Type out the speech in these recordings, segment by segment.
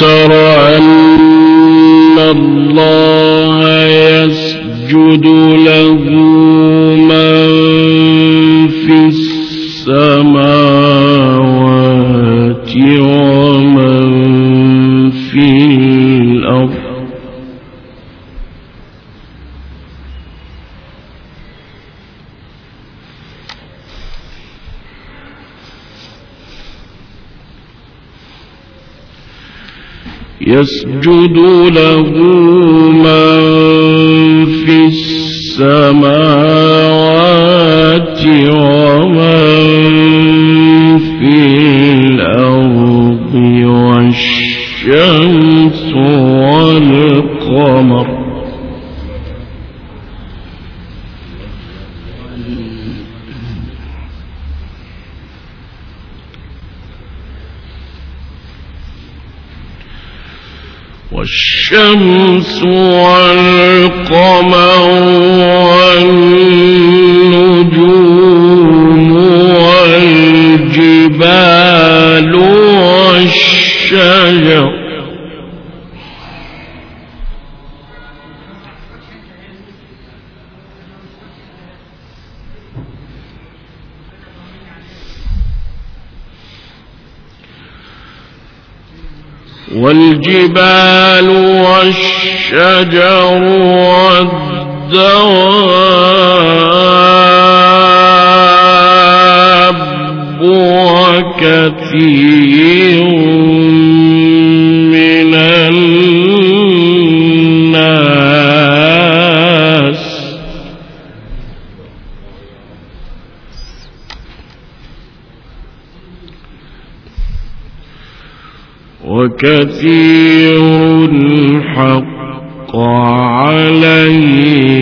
ترى يسجد له من في السماوات ومن والشمس والقمر. والجبال والشجر والدواب وكثير وكثير حق عليه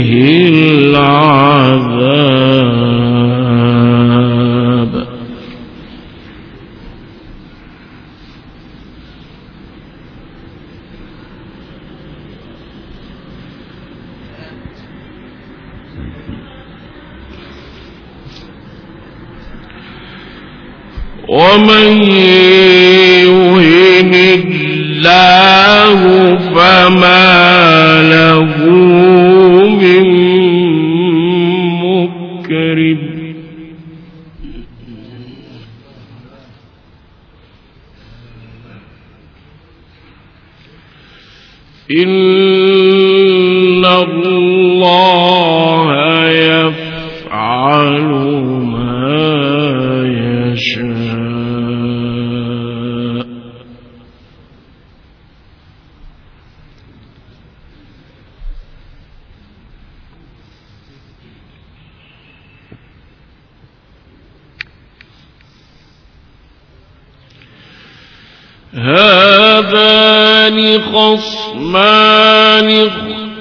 هذان خصمان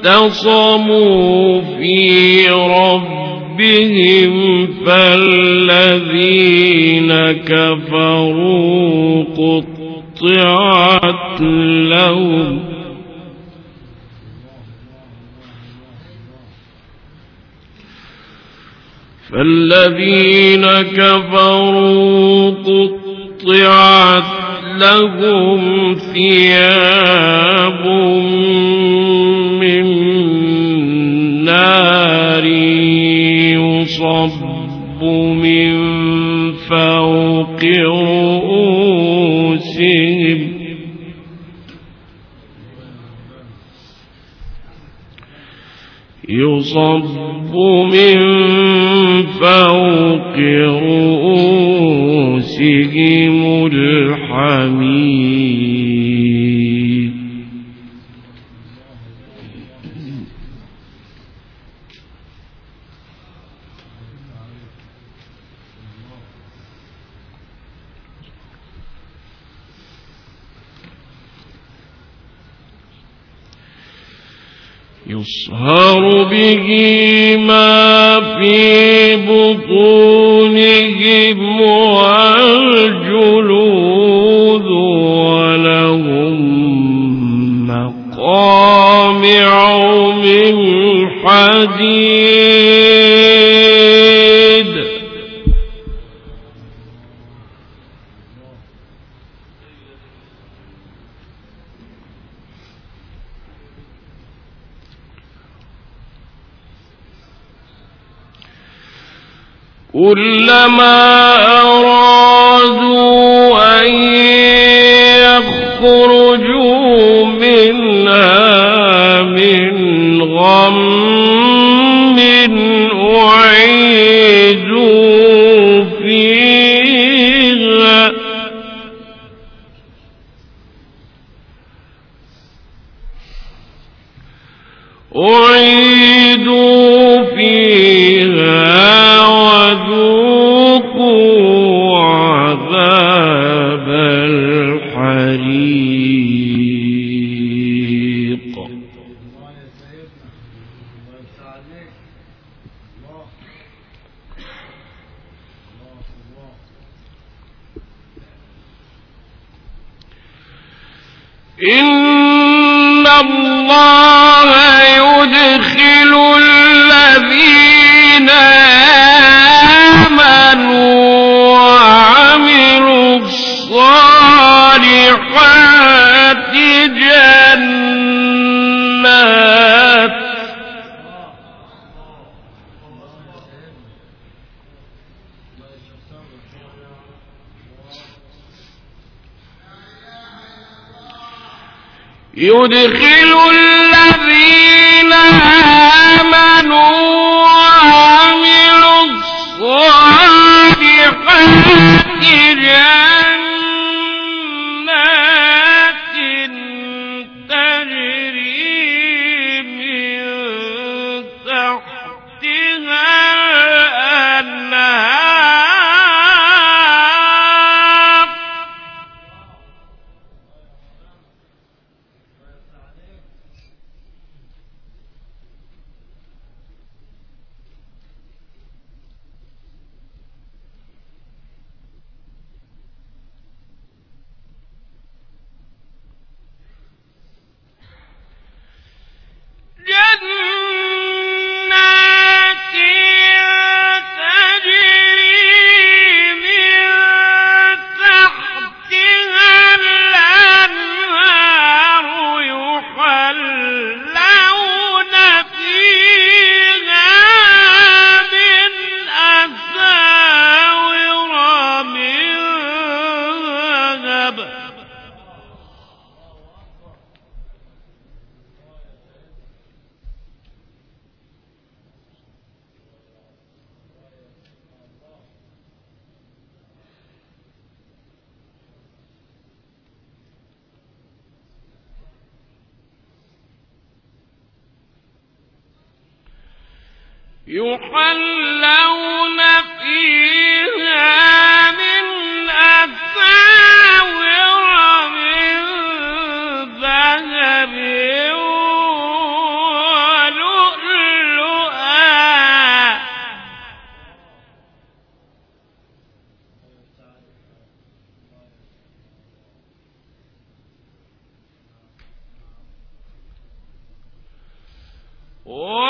اختصموا في ربهم فالذين كفروا قطعت لهم فالذين كفروا قطعت لهم ثياب من نار يصب من فوق رؤوسهم يصب من فوق رؤوسهم الحميد يصهر به ما في بطونهم والجلود ولهم مقامع من حديد كلما أرادوا أن يخرجوا منها من غم إن الله يدخل الذين آمنوا وعملوا الصالحات يدخل الذين آمنوا وعملوا الصالحات جنات ولؤلؤا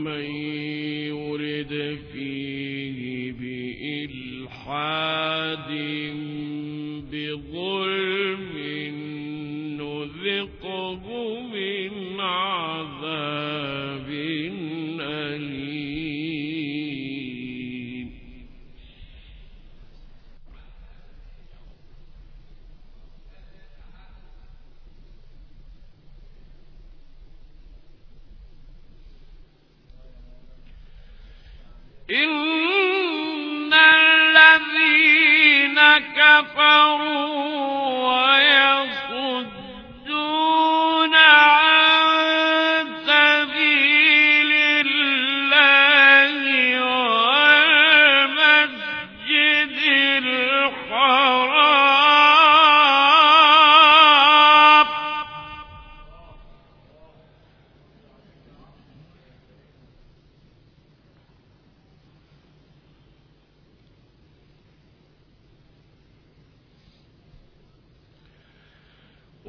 ومن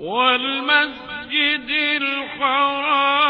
والمسجد الحرام.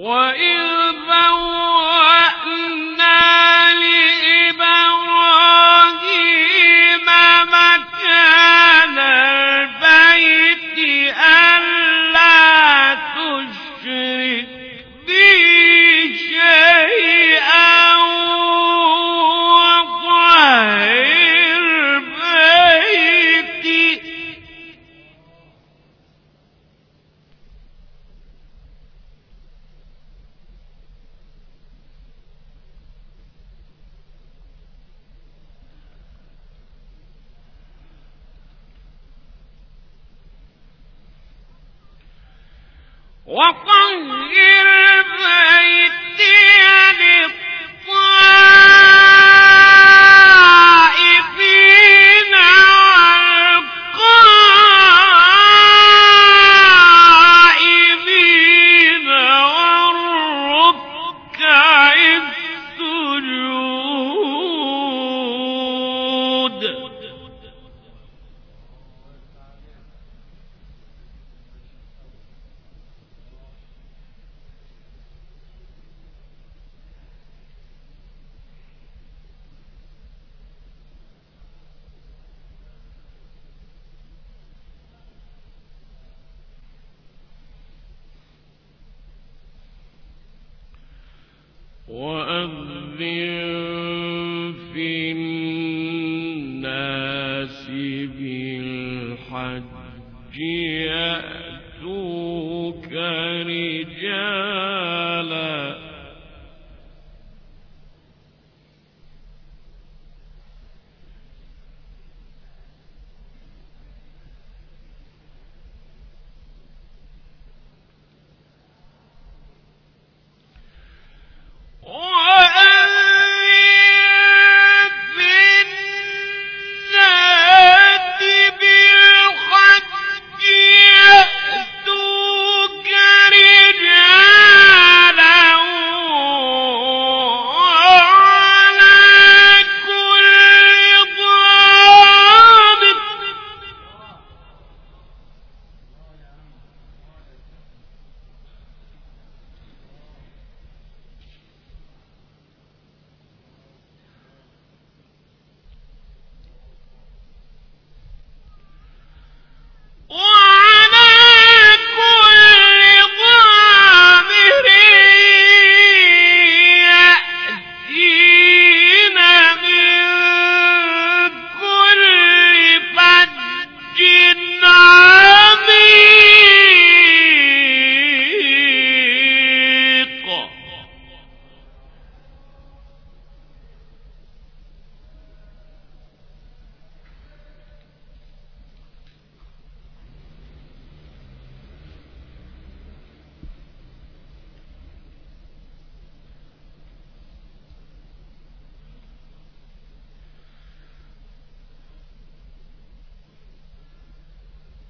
وإذ رجالا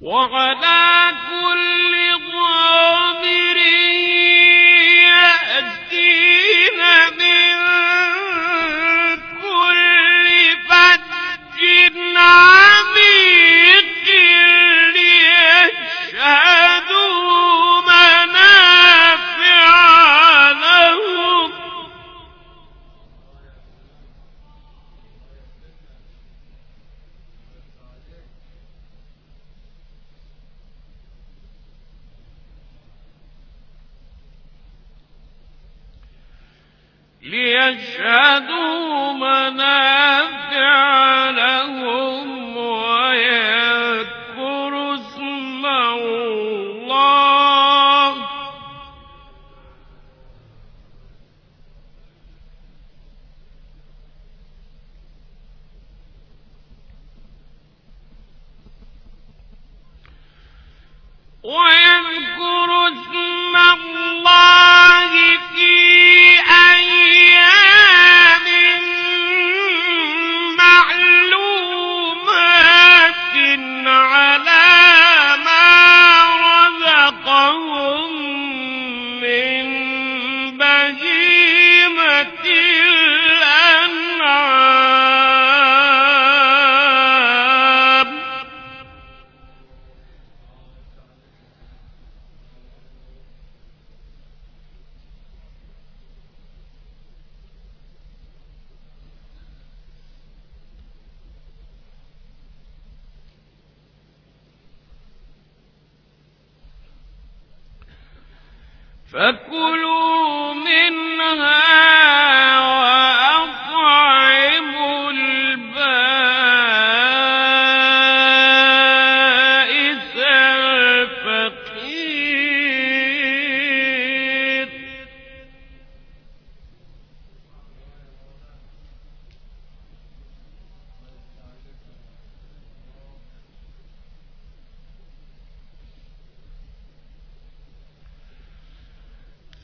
وعلى وہ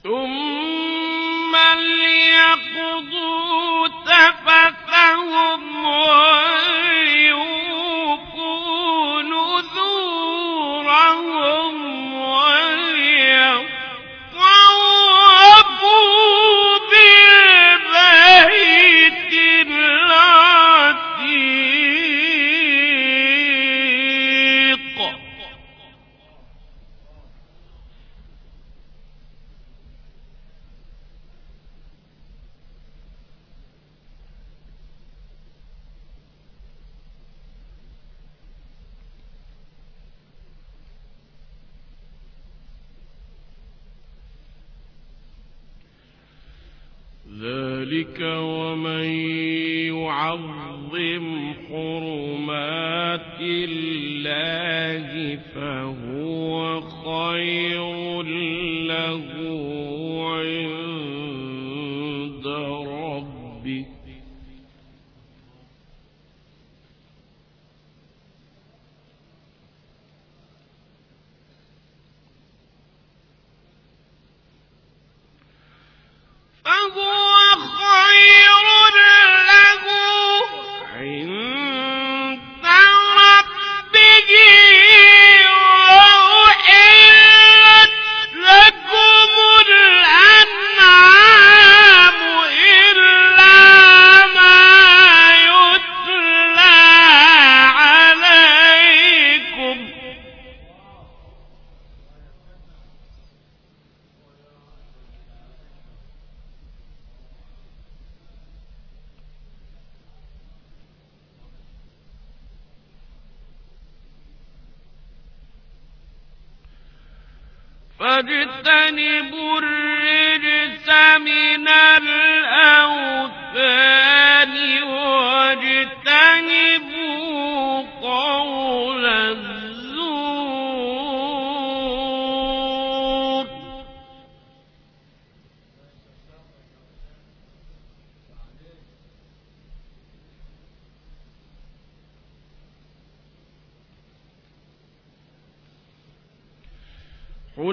ثم ليقضوا تفتهم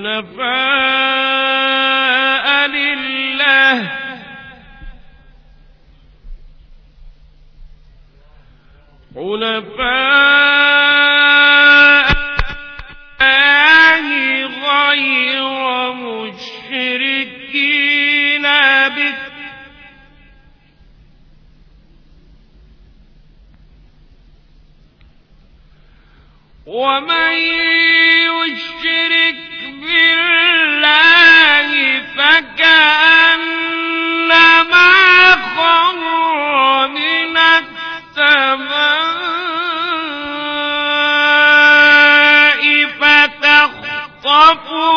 حنفاء لله. حنفاء غير مشركين به. ومن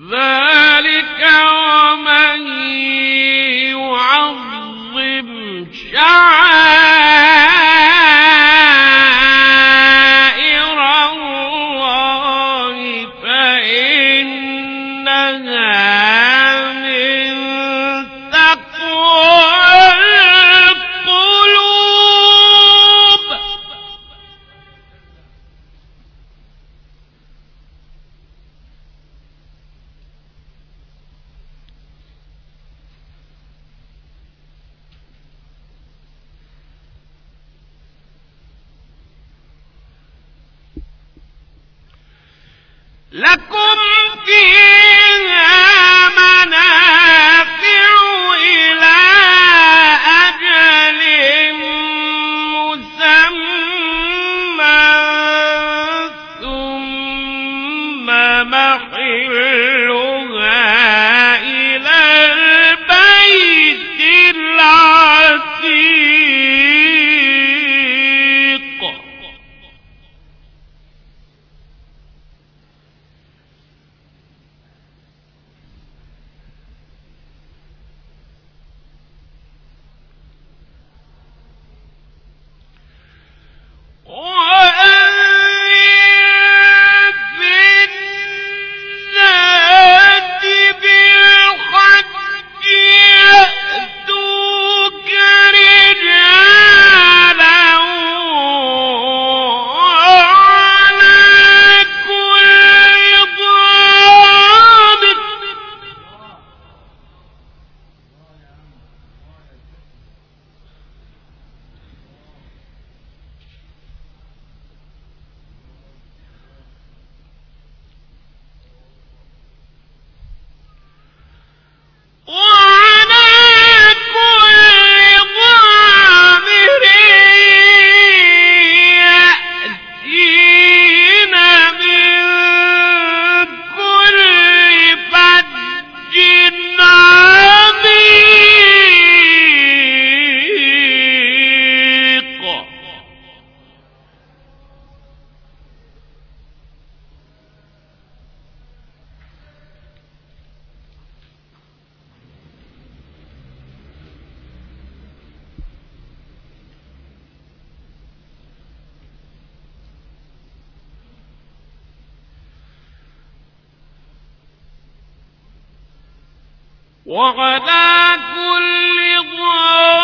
ذا وعلى كل ضار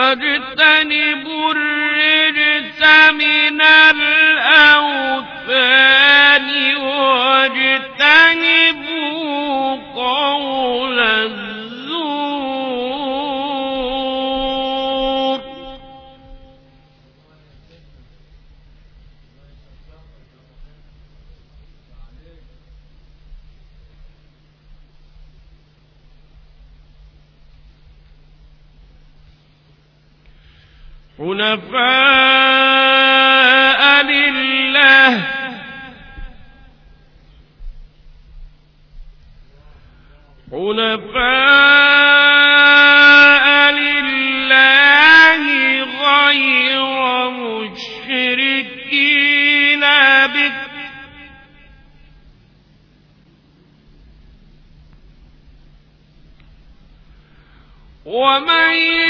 واجتنبوا الرجس من الأوثان واجتنبوا قول الزمان حنفاء لله. حنفاء لله غير مشركين ومن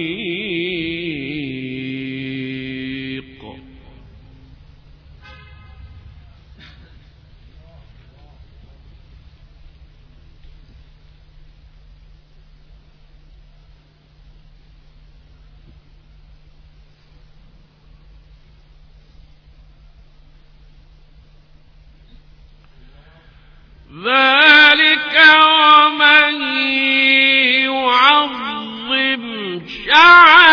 شاء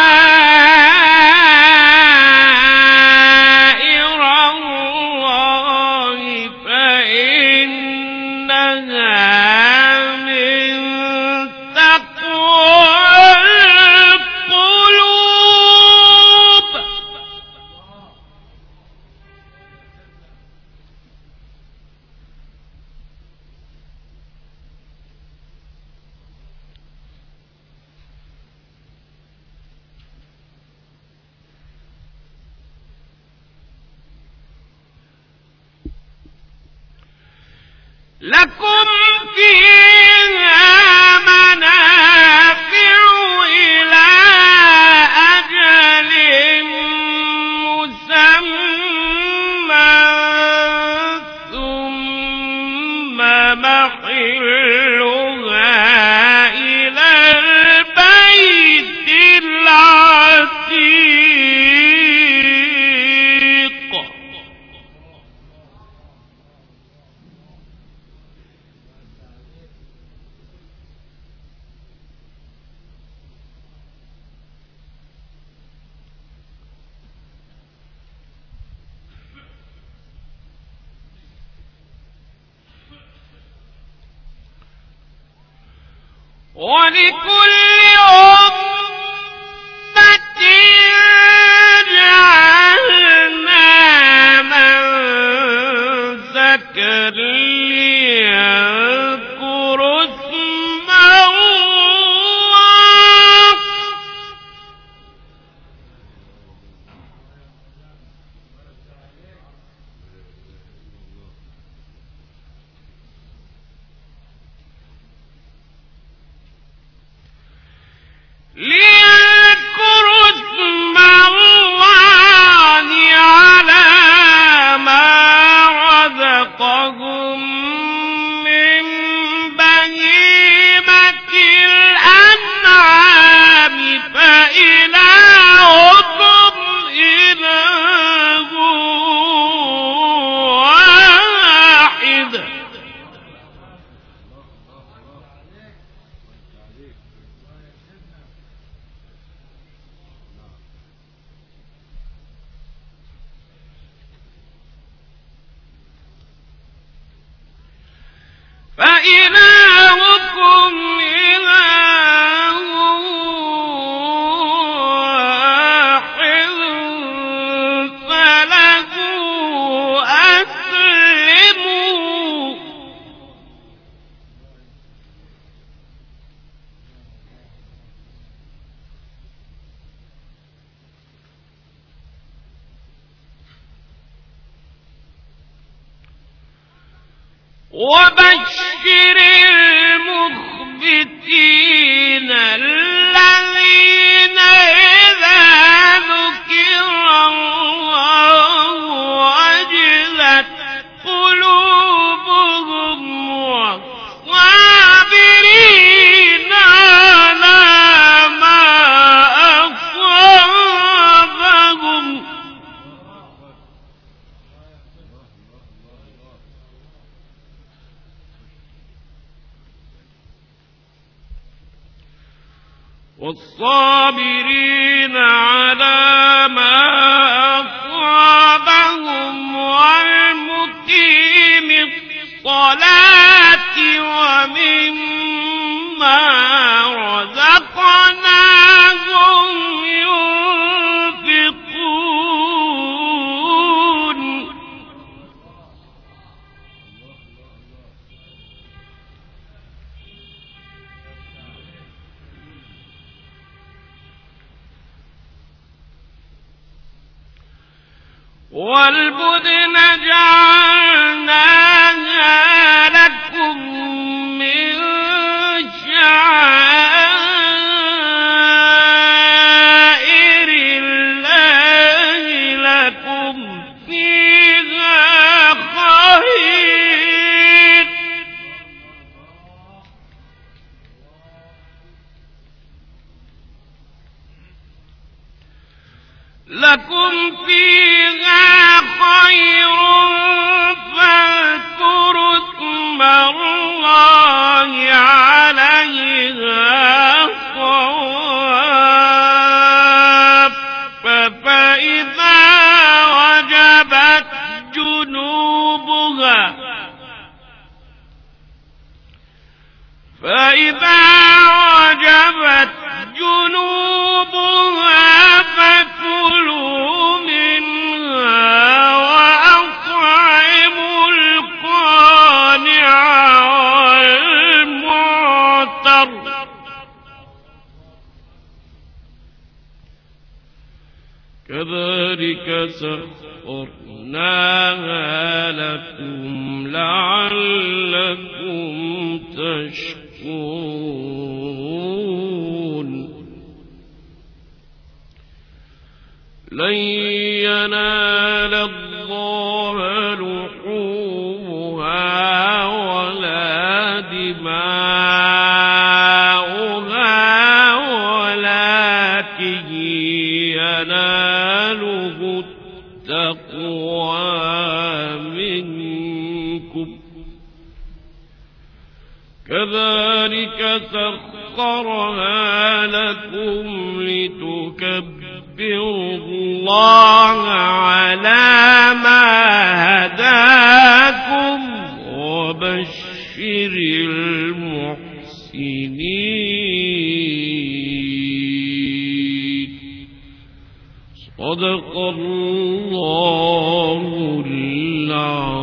ولكل أمة وبشر الصالحين كذلك سخرناها لكم لعلكم تشكرون لن ينال الضوء سخرها لكم لتكبروا الله على ما هداكم وبشر المحسنين صدق الله العظيم